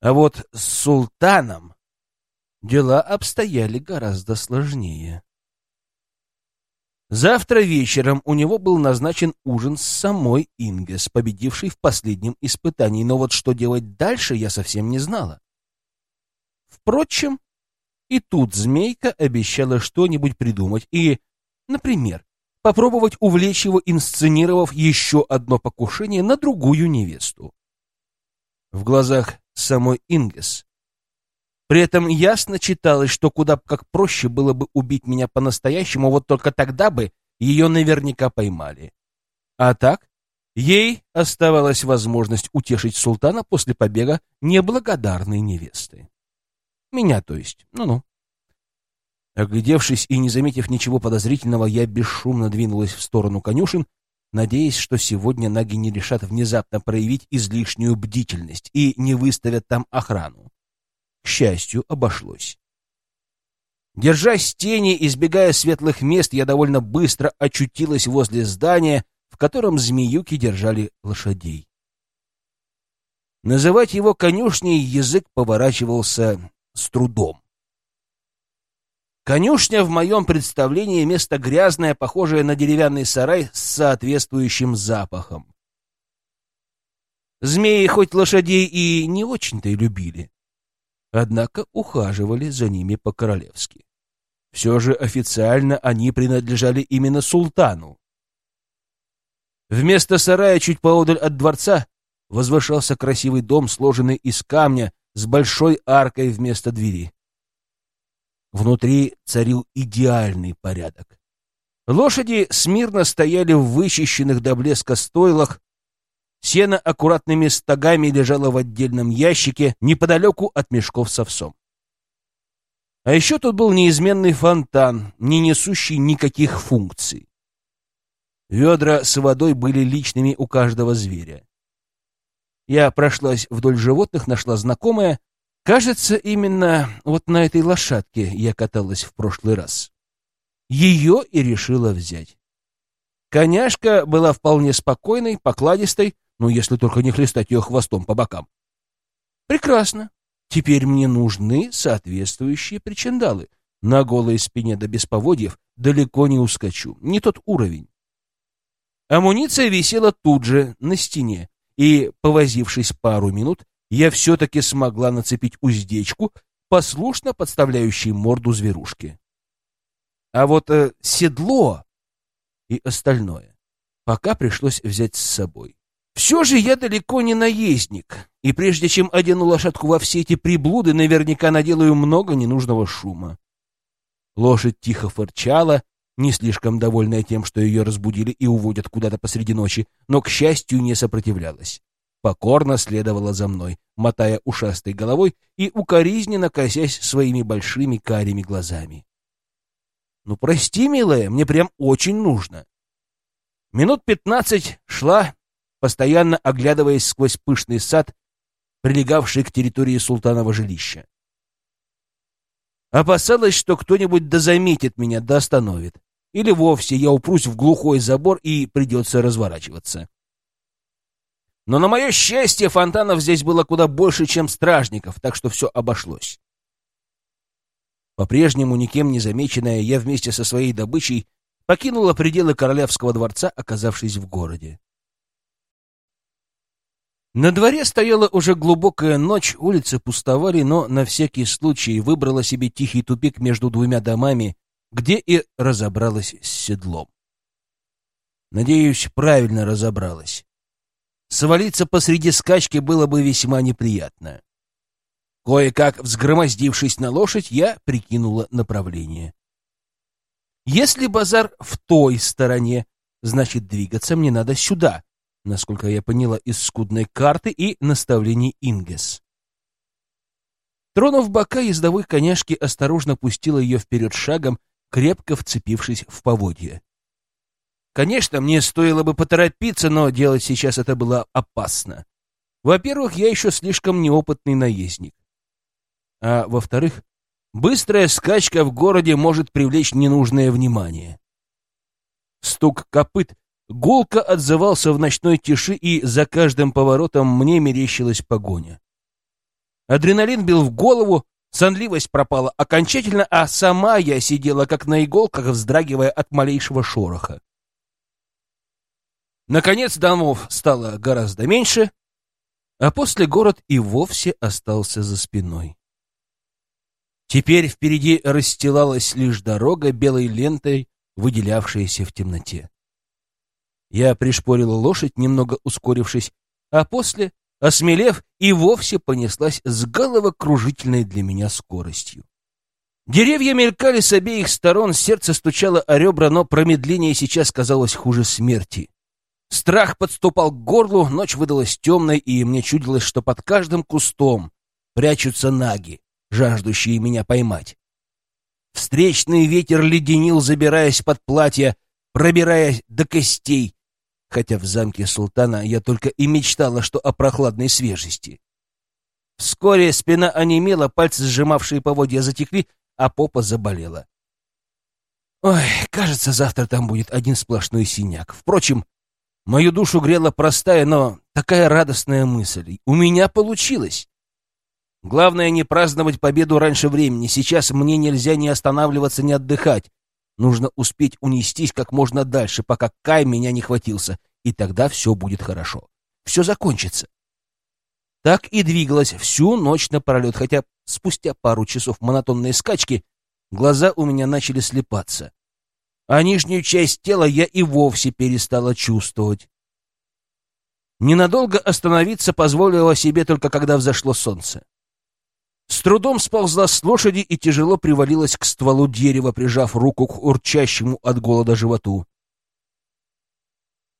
А вот с султаном дела обстояли гораздо сложнее. Завтра вечером у него был назначен ужин с самой Ингес, победившей в последнем испытании, но вот что делать дальше, я совсем не знала. Впрочем, и тут змейка обещала что-нибудь придумать и, например, попробовать увлечь его, инсценировав еще одно покушение на другую невесту. В глазах самой Ингес. При этом ясно читалось, что куда как проще было бы убить меня по-настоящему, вот только тогда бы ее наверняка поймали. А так, ей оставалась возможность утешить султана после побега неблагодарной невесты. Меня, то есть. Ну-ну. Оглядевшись и не заметив ничего подозрительного, я бесшумно двинулась в сторону конюшен, надеясь, что сегодня наги не решат внезапно проявить излишнюю бдительность и не выставят там охрану. Счастью, обошлось. Держась тени, избегая светлых мест, я довольно быстро очутилась возле здания, в котором змеюки держали лошадей. Называть его конюшней язык поворачивался с трудом. Конюшня в моем представлении место грязное, похожее на деревянный сарай с соответствующим запахом. Змеи хоть лошадей и не очень-то и любили, однако ухаживали за ними по-королевски. Все же официально они принадлежали именно султану. Вместо сарая чуть поодаль от дворца возвышался красивый дом, сложенный из камня с большой аркой вместо двери. Внутри царил идеальный порядок. Лошади смирно стояли в вычищенных до блеска стойлах, сено аккуратными стогами лежало в отдельном ящике неподалеку от мешков с овсом. А еще тут был неизменный фонтан, не несущий никаких функций. Ведра с водой были личными у каждого зверя. Я прошлась вдоль животных, нашла знакомое, Кажется, именно вот на этой лошадке я каталась в прошлый раз. Ее и решила взять. Коняшка была вполне спокойной, покладистой, ну, если только не хлестать ее хвостом по бокам. Прекрасно. Теперь мне нужны соответствующие причиндалы. На голой спине до да без поводьев далеко не ускочу. Не тот уровень. Амуниция висела тут же, на стене, и, повозившись пару минут, я все-таки смогла нацепить уздечку, послушно подставляющей морду зверушки. А вот э, седло и остальное пока пришлось взять с собой. Все же я далеко не наездник, и прежде чем одену лошадку во все эти приблуды, наверняка наделаю много ненужного шума. Лошадь тихо фырчала, не слишком довольная тем, что ее разбудили и уводят куда-то посреди ночи, но, к счастью, не сопротивлялась покорно следовала за мной, мотая ушастой головой и укоризненно косясь своими большими карими глазами. «Ну, прости, милая, мне прям очень нужно». Минут пятнадцать шла, постоянно оглядываясь сквозь пышный сад, прилегавший к территории султанова жилища. Опасалась, что кто-нибудь дозаметит меня, да остановит. Или вовсе я упрусь в глухой забор и придется разворачиваться. Но на мое счастье фонтанов здесь было куда больше, чем стражников, так что все обошлось. По-прежнему никем не замеченная, я вместе со своей добычей покинула пределы королевского дворца, оказавшись в городе. На дворе стояла уже глубокая ночь, улицы пустовали, но на всякий случай выбрала себе тихий тупик между двумя домами, где и разобралась с седлом. Надеюсь, правильно разобралась. Свалиться посреди скачки было бы весьма неприятно. Кое-как взгромоздившись на лошадь, я прикинула направление. Если базар в той стороне, значит, двигаться мне надо сюда, насколько я поняла из скудной карты и наставлений Ингес. Тронув бока ездовой коняшки, осторожно пустила ее вперед шагом, крепко вцепившись в поводья. Конечно, мне стоило бы поторопиться, но делать сейчас это было опасно. Во-первых, я еще слишком неопытный наездник. А во-вторых, быстрая скачка в городе может привлечь ненужное внимание. Стук копыт гулко отзывался в ночной тиши, и за каждым поворотом мне мерещилась погоня. Адреналин бил в голову, сонливость пропала окончательно, а сама я сидела как на иголках, вздрагивая от малейшего шороха. Наконец домов стало гораздо меньше, а после город и вовсе остался за спиной. Теперь впереди расстилалась лишь дорога белой лентой, выделявшаяся в темноте. Я пришпорила лошадь, немного ускорившись, а после, осмелев, и вовсе понеслась с головокружительной для меня скоростью. Деревья мелькали с обеих сторон, сердце стучало о ребра, но промедление сейчас казалось хуже смерти. Страх подступал к горлу, ночь выдалась темной, и мне чудилось, что под каждым кустом прячутся наги, жаждущие меня поймать. Встречный ветер леденил, забираясь под платье, пробираясь до костей, хотя в замке султана я только и мечтала, что о прохладной свежести. Вскоре спина онемела, пальцы, сжимавшие поводья, затекли, а попа заболела. Ой, кажется, завтра там будет один сплошной синяк. Впрочем, мою душу грела простая, но такая радостная мысль. У меня получилось. Главное не праздновать победу раньше времени. Сейчас мне нельзя ни останавливаться, ни отдыхать. Нужно успеть унестись как можно дальше, пока Кай меня не хватился, и тогда все будет хорошо. Все закончится. Так и двигалась всю ночь напролет, хотя спустя пару часов монотонной скачки глаза у меня начали слепаться, а нижнюю часть тела я и вовсе перестала чувствовать. Ненадолго остановиться позволила себе только когда взошло солнце. С трудом сползла с лошади и тяжело привалилась к стволу дерева, прижав руку к урчащему от голода животу.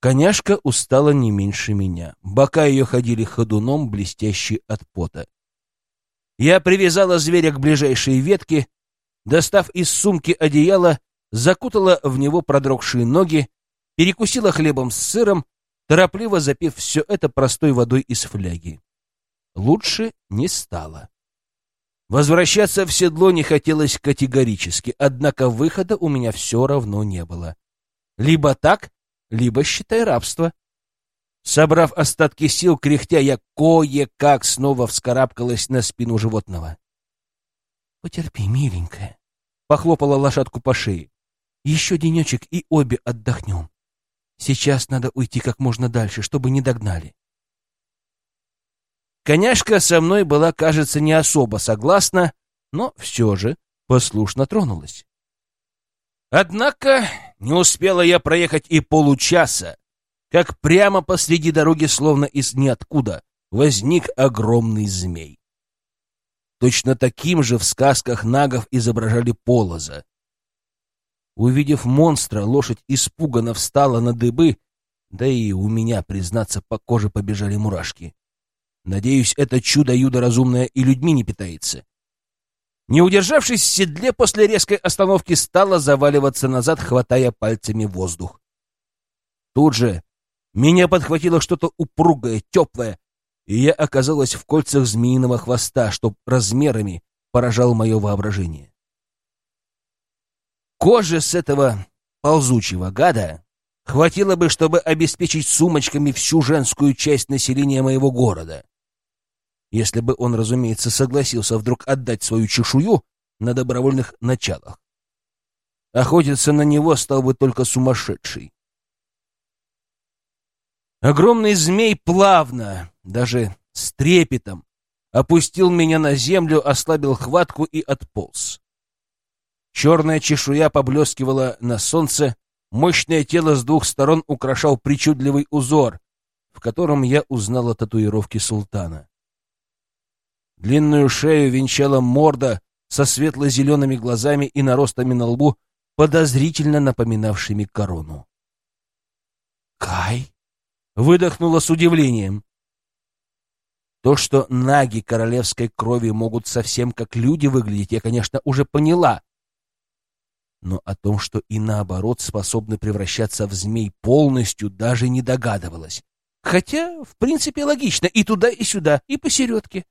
Коняшка устала не меньше меня. Бока ее ходили ходуном, блестящие от пота. Я привязала зверя к ближайшей ветке, достав из сумки одеяло, закутала в него продрогшие ноги, перекусила хлебом с сыром, торопливо запив все это простой водой из фляги. Лучше не стало. Возвращаться в седло не хотелось категорически, однако выхода у меня все равно не было. Либо так, либо считай рабство. Собрав остатки сил, кряхтя, я кое-как снова вскарабкалась на спину животного. — Потерпи, миленькая, — похлопала лошадку по шее. — Еще денечек и обе отдохнем. Сейчас надо уйти как можно дальше, чтобы не догнали. Коняшка со мной была, кажется, не особо согласна, но все же послушно тронулась. Однако не успела я проехать и получаса, как прямо посреди дороги, словно из ниоткуда, возник огромный змей. Точно таким же в сказках нагов изображали полоза. Увидев монстра, лошадь испуганно встала на дыбы, да и у меня, признаться, по коже побежали мурашки. Надеюсь, это чудо-юдо разумное и людьми не питается. Не удержавшись в седле после резкой остановки, стала заваливаться назад, хватая пальцами воздух. Тут же меня подхватило что-то упругое, теплое, и я оказалась в кольцах змеиного хвоста, что размерами поражал мое воображение. Кожи с этого ползучего гада хватило бы, чтобы обеспечить сумочками всю женскую часть населения моего города если бы он, разумеется, согласился вдруг отдать свою чешую на добровольных началах. Охотиться на него стал бы только сумасшедший. Огромный змей плавно, даже с трепетом, опустил меня на землю, ослабил хватку и отполз. Черная чешуя поблескивала на солнце, мощное тело с двух сторон украшал причудливый узор, в котором я узнала татуировки султана. Длинную шею венчала морда со светло-зелеными глазами и наростами на лбу, подозрительно напоминавшими корону. «Кай?» — выдохнула с удивлением. То, что наги королевской крови могут совсем как люди выглядеть, я, конечно, уже поняла. Но о том, что и наоборот способны превращаться в змей полностью, даже не догадывалась. Хотя, в принципе, логично и туда, и сюда, и посередке.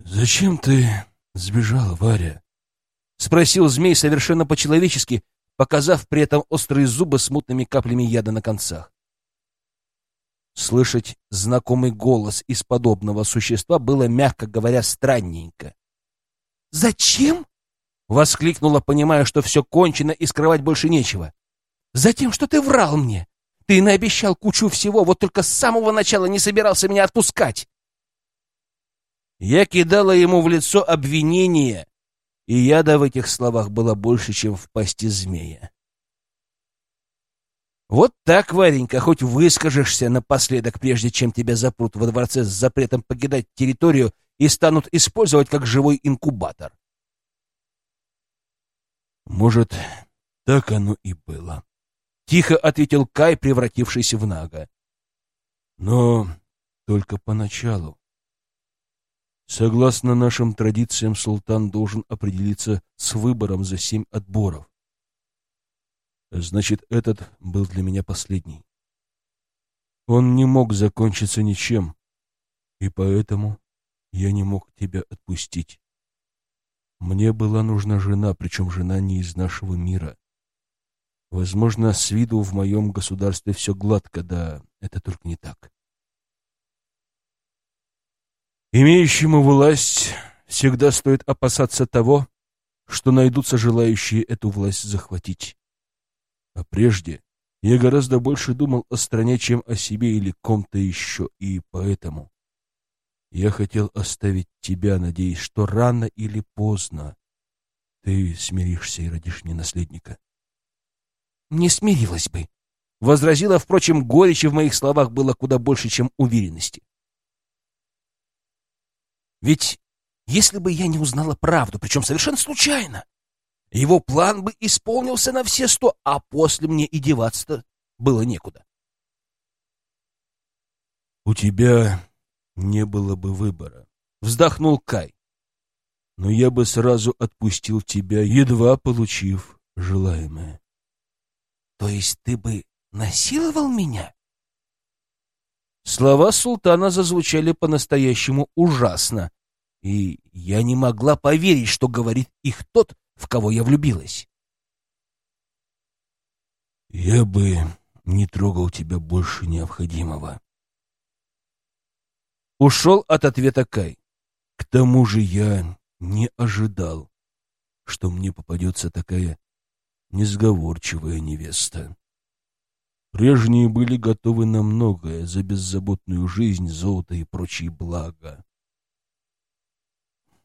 «Зачем ты сбежала, Варя?» — спросил змей совершенно по-человечески, показав при этом острые зубы с мутными каплями яда на концах. Слышать знакомый голос из подобного существа было, мягко говоря, странненько. «Зачем?» — воскликнула, понимая, что все кончено и скрывать больше нечего. «Затем, что ты врал мне. Ты наобещал кучу всего, вот только с самого начала не собирался меня отпускать. Я кидала ему в лицо обвинение, и яда в этих словах было больше, чем в пасти змея. Вот так, Варенька, хоть выскажешься напоследок, прежде чем тебя запрут во дворце с запретом покидать территорию и станут использовать как живой инкубатор. Может, так оно и было. Тихо ответил Кай, превратившийся в Нага. Но только поначалу. Согласно нашим традициям, султан должен определиться с выбором за семь отборов. Значит, этот был для меня последний. Он не мог закончиться ничем, и поэтому я не мог тебя отпустить. Мне была нужна жена, причем жена не из нашего мира. Возможно, с виду в моем государстве все гладко, да это только не так. Имеющему власть всегда стоит опасаться того, что найдутся желающие эту власть захватить. А прежде я гораздо больше думал о стране, чем о себе или ком-то еще, и поэтому я хотел оставить тебя, надеясь, что рано или поздно ты смиришься и родишь мне наследника. Не смирилась бы. Возразила, впрочем, горечи в моих словах было куда больше, чем уверенности. Ведь если бы я не узнала правду, причем совершенно случайно, его план бы исполнился на все сто, а после мне и деваться-то было некуда. «У тебя не было бы выбора», — вздохнул Кай. «Но я бы сразу отпустил тебя, едва получив желаемое». «То есть ты бы насиловал меня?» Слова султана зазвучали по-настоящему ужасно, и я не могла поверить, что говорит их тот, в кого я влюбилась. «Я бы не трогал тебя больше необходимого». Ушел от ответа Кай. «К тому же я не ожидал, что мне попадется такая несговорчивая невеста. Прежние были готовы на многое за беззаботную жизнь, золото и прочие блага.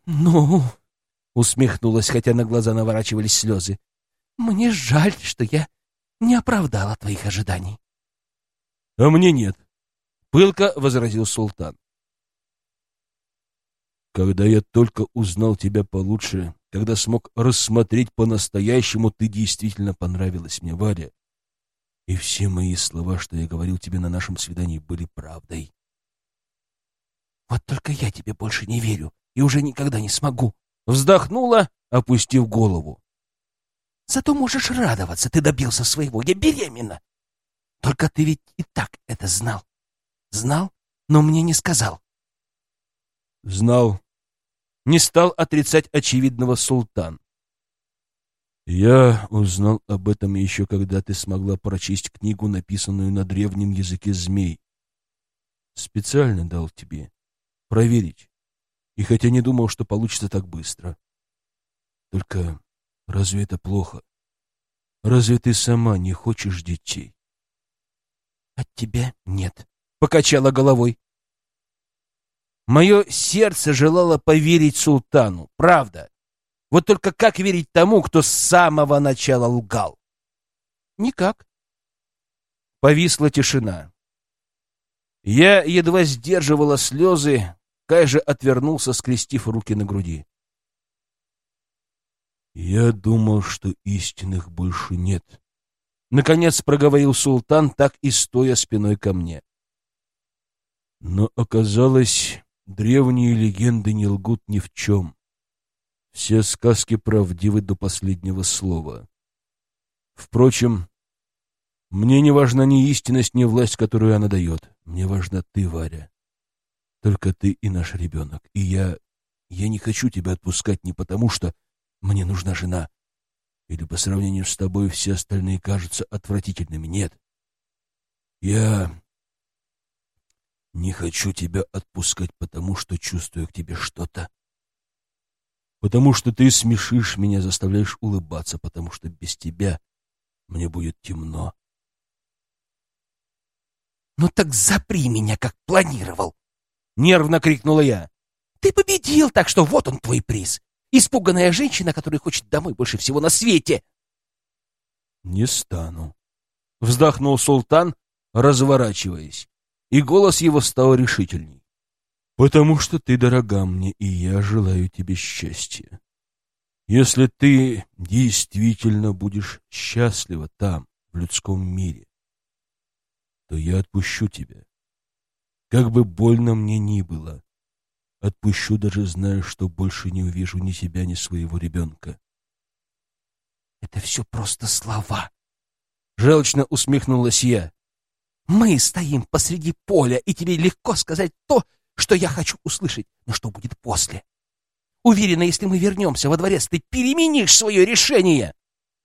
«Ну, Усмехнулась, хотя на глаза наворачивались слезы. «Мне жаль, что я не оправдала твоих ожиданий». «А мне нет», — пылко возразил султан. «Когда я только узнал тебя получше, когда смог рассмотреть по-настоящему, ты действительно понравилась мне, Варя. И все мои слова, что я говорил тебе на нашем свидании, были правдой». «Вот только я тебе больше не верю и уже никогда не смогу», Вздохнула, опустив голову. Зато можешь радоваться, ты добился своего. Я беременна. Только ты ведь и так это знал. Знал, но мне не сказал. Знал. Не стал отрицать очевидного султан. Я узнал об этом еще когда ты смогла прочесть книгу, написанную на древнем языке змей. Специально дал тебе проверить, и хотя не думал, что получится так быстро. Только разве это плохо? Разве ты сама не хочешь детей? От тебя нет, покачала головой. Мое сердце желало поверить султану, правда. Вот только как верить тому, кто с самого начала лгал? Никак. Повисла тишина. Я едва сдерживала слезы, Кай же отвернулся, скрестив руки на груди. «Я думал, что истинных больше нет», — наконец проговорил султан, так и стоя спиной ко мне. «Но оказалось, древние легенды не лгут ни в чем. Все сказки правдивы до последнего слова. Впрочем, мне не важна ни истинность, ни власть, которую она дает. Мне важна ты, Варя. Только ты и наш ребенок. И я... Я не хочу тебя отпускать не потому, что мне нужна жена. Или по сравнению с тобой все остальные кажутся отвратительными. Нет. Я не хочу тебя отпускать, потому что чувствую к тебе что-то. Потому что ты смешишь меня, заставляешь улыбаться, потому что без тебя мне будет темно. Ну так запри меня, как планировал. — нервно крикнула я. «Ты победил, так что вот он твой приз. Испуганная женщина, которая хочет домой больше всего на свете». «Не стану», — вздохнул султан, разворачиваясь, и голос его стал решительней. «Потому что ты дорога мне, и я желаю тебе счастья. Если ты действительно будешь счастлива там, в людском мире, то я отпущу тебя как бы больно мне ни было. Отпущу, даже зная, что больше не увижу ни себя, ни своего ребенка. Это все просто слова. Желчно усмехнулась я. Мы стоим посреди поля, и тебе легко сказать то, что я хочу услышать. Но что будет после? Уверена, если мы вернемся во дворец, ты переменишь свое решение.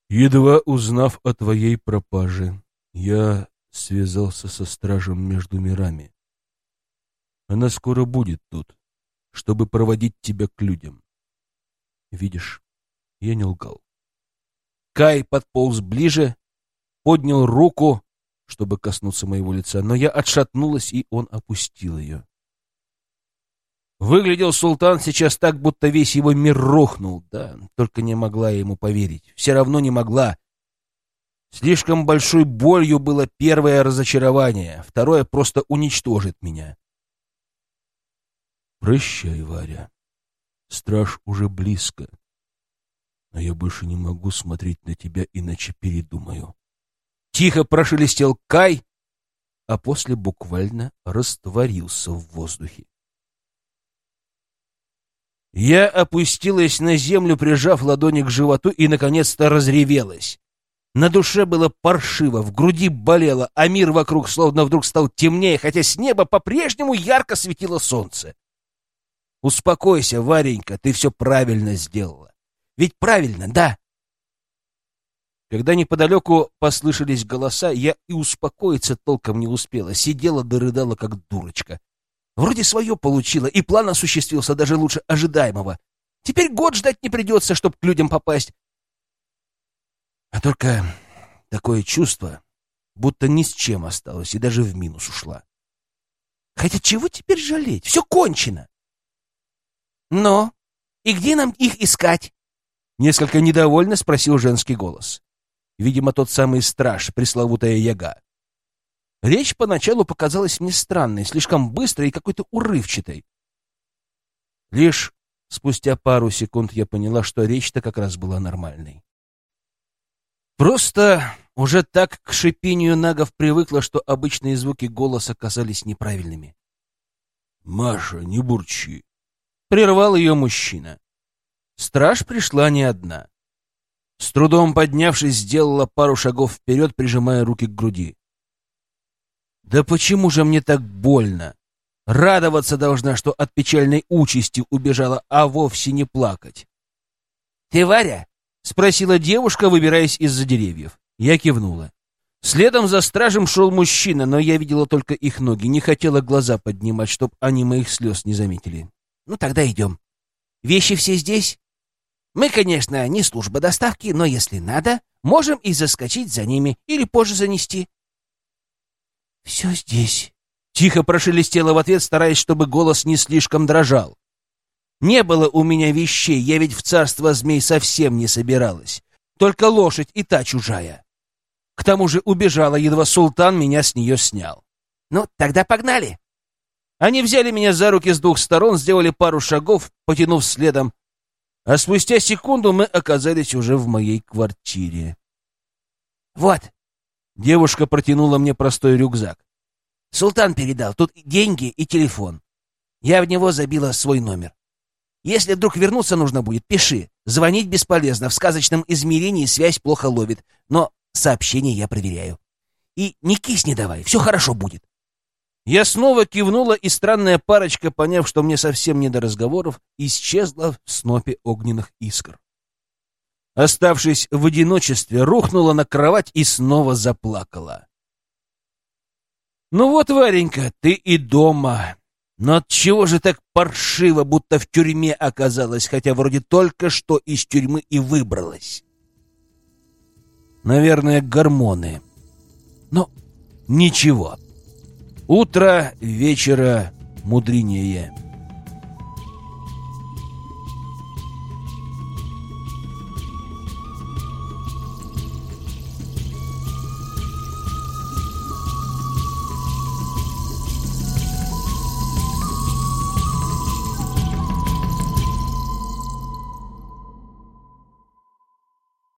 Едва узнав о твоей пропаже, я связался со стражем между мирами. Она скоро будет тут, чтобы проводить тебя к людям. Видишь, я не лгал. Кай подполз ближе, поднял руку, чтобы коснуться моего лица, но я отшатнулась, и он опустил ее. Выглядел султан сейчас так, будто весь его мир рухнул. Да, только не могла я ему поверить. Все равно не могла. Слишком большой болью было первое разочарование, второе просто уничтожит меня. Прощай, Варя. Страж уже близко. Но я больше не могу смотреть на тебя, иначе передумаю. Тихо прошелестел Кай, а после буквально растворился в воздухе. Я опустилась на землю, прижав ладони к животу, и, наконец-то, разревелась. На душе было паршиво, в груди болело, а мир вокруг словно вдруг стал темнее, хотя с неба по-прежнему ярко светило солнце. Успокойся, Варенька, ты все правильно сделала. Ведь правильно, да? Когда неподалеку послышались голоса, я и успокоиться толком не успела, сидела да рыдала, как дурочка. Вроде свое получила, и план осуществился даже лучше ожидаемого. Теперь год ждать не придется, чтобы к людям попасть. А только такое чувство, будто ни с чем осталось и даже в минус ушла. Хотя чего теперь жалеть? Все кончено. Но и где нам их искать? Несколько недовольно спросил женский голос. Видимо, тот самый страж, пресловутая яга. Речь поначалу показалась мне странной, слишком быстрой и какой-то урывчатой. Лишь спустя пару секунд я поняла, что речь-то как раз была нормальной. Просто уже так к шипению нагов привыкла, что обычные звуки голоса казались неправильными. «Маша, не бурчи!» — прервал ее мужчина. Страж пришла не одна. С трудом поднявшись, сделала пару шагов вперед, прижимая руки к груди. Да почему же мне так больно? Радоваться должна, что от печальной участи убежала, а вовсе не плакать. «Ты Варя?» — спросила девушка, выбираясь из-за деревьев. Я кивнула. Следом за стражем шел мужчина, но я видела только их ноги, не хотела глаза поднимать, чтоб они моих слез не заметили. «Ну, тогда идем. Вещи все здесь?» «Мы, конечно, не служба доставки, но если надо, можем и заскочить за ними или позже занести». «Все здесь», — тихо прошелестело в ответ, стараясь, чтобы голос не слишком дрожал. «Не было у меня вещей, я ведь в царство змей совсем не собиралась. Только лошадь и та чужая. К тому же убежала, едва султан меня с нее снял. Ну, тогда погнали!» Они взяли меня за руки с двух сторон, сделали пару шагов, потянув следом, а спустя секунду мы оказались уже в моей квартире. «Вот, Девушка протянула мне простой рюкзак. Султан передал. Тут деньги и телефон. Я в него забила свой номер. Если вдруг вернуться нужно будет, пиши. Звонить бесполезно. В сказочном измерении связь плохо ловит. Но сообщение я проверяю. И не кисни давай, все хорошо будет. Я снова кивнула, и странная парочка, поняв, что мне совсем не до разговоров, исчезла в снопе огненных искр оставшись в одиночестве, рухнула на кровать и снова заплакала. «Ну вот, Варенька, ты и дома. Но от чего же так паршиво, будто в тюрьме оказалась, хотя вроде только что из тюрьмы и выбралась?» «Наверное, гормоны. Но ничего. Утро вечера мудренее».